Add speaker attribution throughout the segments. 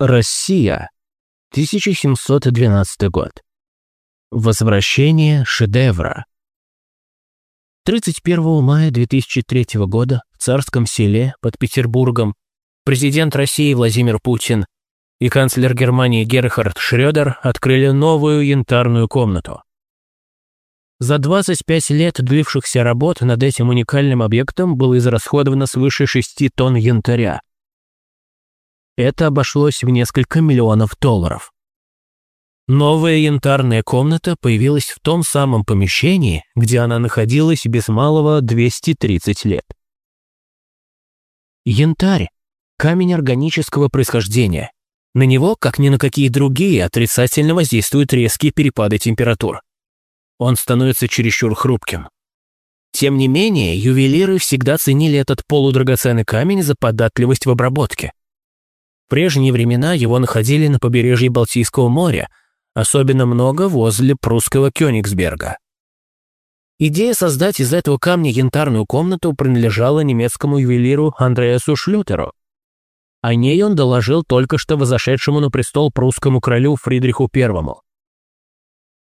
Speaker 1: Россия. 1712 год. Возвращение шедевра. 31 мая 2003 года в Царском селе под Петербургом президент России Владимир Путин и канцлер Германии Герхард Шрёдер открыли новую янтарную комнату. За 25 лет длившихся работ над этим уникальным объектом было израсходовано свыше 6 тонн янтаря. Это обошлось в несколько миллионов долларов. Новая янтарная комната появилась в том самом помещении, где она находилась без малого 230 лет. Янтарь – камень органического происхождения. На него, как ни на какие другие, отрицательно воздействуют резкие перепады температур. Он становится чересчур хрупким. Тем не менее, ювелиры всегда ценили этот полудрагоценный камень за податливость в обработке. Прежние времена его находили на побережье Балтийского моря, особенно много возле прусского Кёнигсберга. Идея создать из этого камня янтарную комнату принадлежала немецкому ювелиру Андреасу Шлютеру. О ней он доложил только что возошедшему на престол прусскому королю Фридриху I.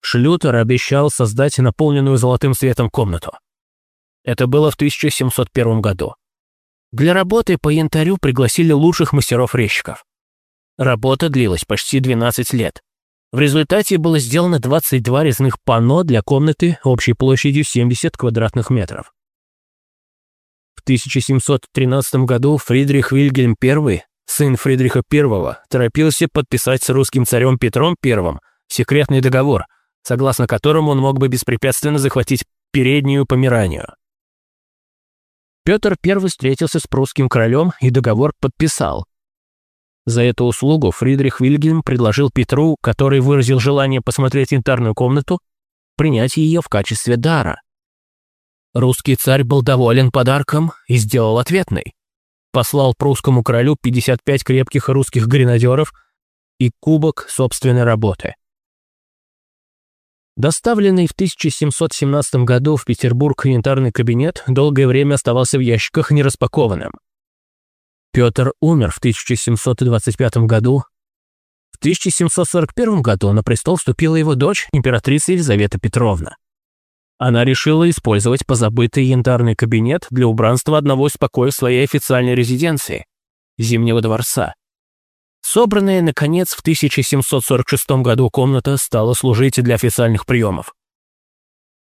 Speaker 1: Шлютер обещал создать наполненную золотым светом комнату. Это было в 1701 году. Для работы по янтарю пригласили лучших мастеров-резчиков. Работа длилась почти 12 лет. В результате было сделано 22 резных панно для комнаты общей площадью 70 квадратных метров. В 1713 году Фридрих Вильгельм I, сын Фридриха I, торопился подписать с русским царем Петром I секретный договор, согласно которому он мог бы беспрепятственно захватить переднюю Померанию. Петр I встретился с прусским королем и договор подписал. За эту услугу Фридрих Вильгельм предложил Петру, который выразил желание посмотреть янтарную комнату, принять ее в качестве дара. Русский царь был доволен подарком и сделал ответный. Послал прусскому королю 55 крепких русских гренадеров и кубок собственной работы. Доставленный в 1717 году в Петербург янтарный кабинет долгое время оставался в ящиках нераспакованным. Петр умер в 1725 году. В 1741 году на престол вступила его дочь, императрица Елизавета Петровна. Она решила использовать позабытый янтарный кабинет для убранства одного из покоев своей официальной резиденции – Зимнего дворца. Собранная, наконец, в 1746 году комната стала служить для официальных приемов.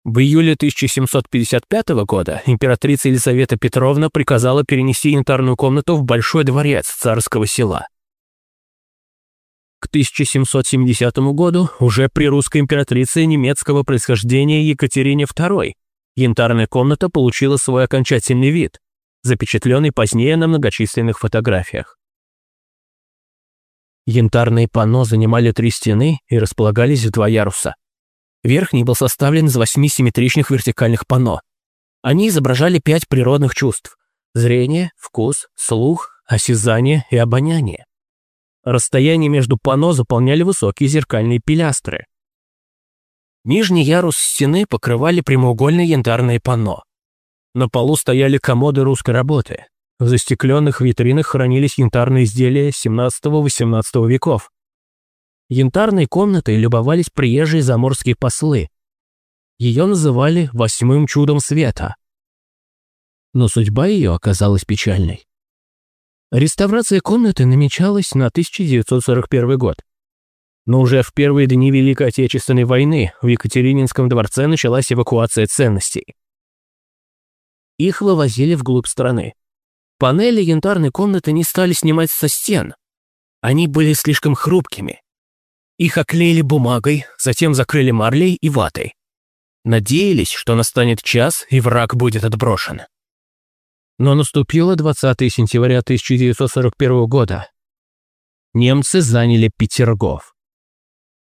Speaker 1: В июле 1755 года императрица Елизавета Петровна приказала перенести янтарную комнату в Большой дворец царского села. К 1770 году уже при русской императрице немецкого происхождения Екатерине II янтарная комната получила свой окончательный вид, запечатленный позднее на многочисленных фотографиях. Янтарные панно занимали три стены и располагались в два яруса. Верхний был составлен из восьми симметричных вертикальных панно. Они изображали пять природных чувств – зрение, вкус, слух, осязание и обоняние. Расстояние между панно заполняли высокие зеркальные пилястры. Нижний ярус стены покрывали прямоугольные янтарные панно. На полу стояли комоды русской работы, в застекленных витринах хранились янтарные изделия 17-18 веков. Янтарной комнатой любовались приезжие заморские послы. Ее называли «восьмым чудом света». Но судьба ее оказалась печальной. Реставрация комнаты намечалась на 1941 год. Но уже в первые дни Великой Отечественной войны в Екатерининском дворце началась эвакуация ценностей. Их вывозили вглубь страны. Панели янтарной комнаты не стали снимать со стен. Они были слишком хрупкими. Их оклеили бумагой, затем закрыли марлей и ватой. Надеялись, что настанет час, и враг будет отброшен. Но наступило 20 сентября 1941 года. Немцы заняли Петергоф.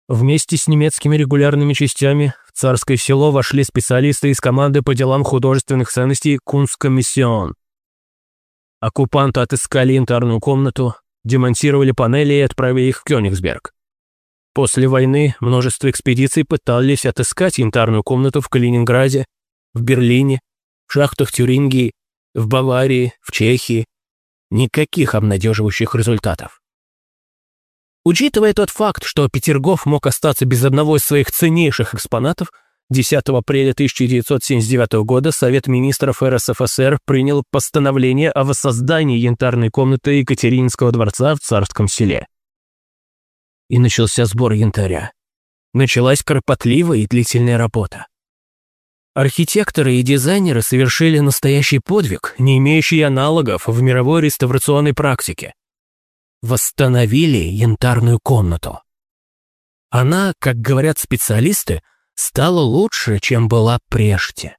Speaker 1: Вместе с немецкими регулярными частями в царское село вошли специалисты из команды по делам художественных ценностей «Кунсткомиссион», Оккупанты отыскали янтарную комнату, демонтировали панели и отправили их в Кёнигсберг. После войны множество экспедиций пытались отыскать янтарную комнату в Калининграде, в Берлине, в шахтах Тюрингии, в Баварии, в Чехии. Никаких обнадеживающих результатов. Учитывая тот факт, что Петергоф мог остаться без одного из своих ценнейших экспонатов, 10 апреля 1979 года Совет министров РСФСР принял постановление о воссоздании янтарной комнаты Екатерининского дворца в Царском селе. И начался сбор янтаря. Началась кропотливая и длительная работа. Архитекторы и дизайнеры совершили настоящий подвиг, не имеющий аналогов в мировой реставрационной практике. Восстановили янтарную комнату. Она, как говорят специалисты, стала лучше, чем была прежде.